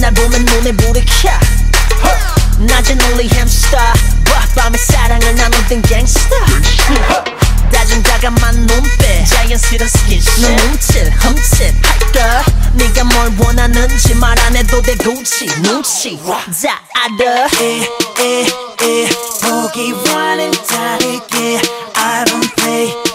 날 보면 눈에 불이 켜. 낮은 only hamster 밤에 사랑을 나누던 gangster. 다정다감한 눈빛. 자연스러운 스킨십 너 훔칠 훔칠 할까? 네가 뭘 원하는지 말 안 해도 돼 굳이 눈치. 다 알아 에에에 보기와는 다르게 I don't play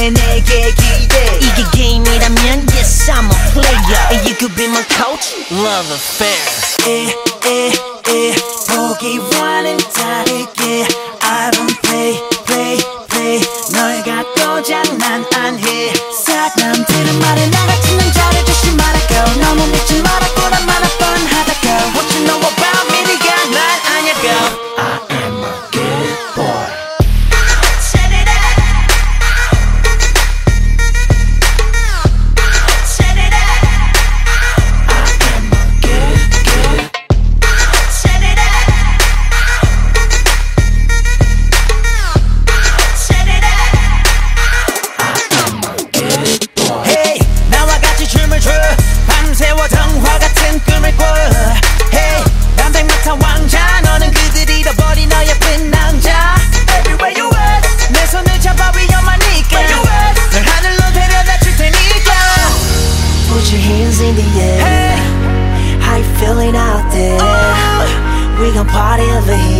너만 있으면 돼 내게 기대 이게 게임이라면 yes I'm a player And you could be my coach Love affair 에에에 보기와는 다르게 I don't play play play 널 갖고 장난 안해 사람들은 말해 나 같 in the air. Hey. How you feeling out there? Oh. We gon' party over here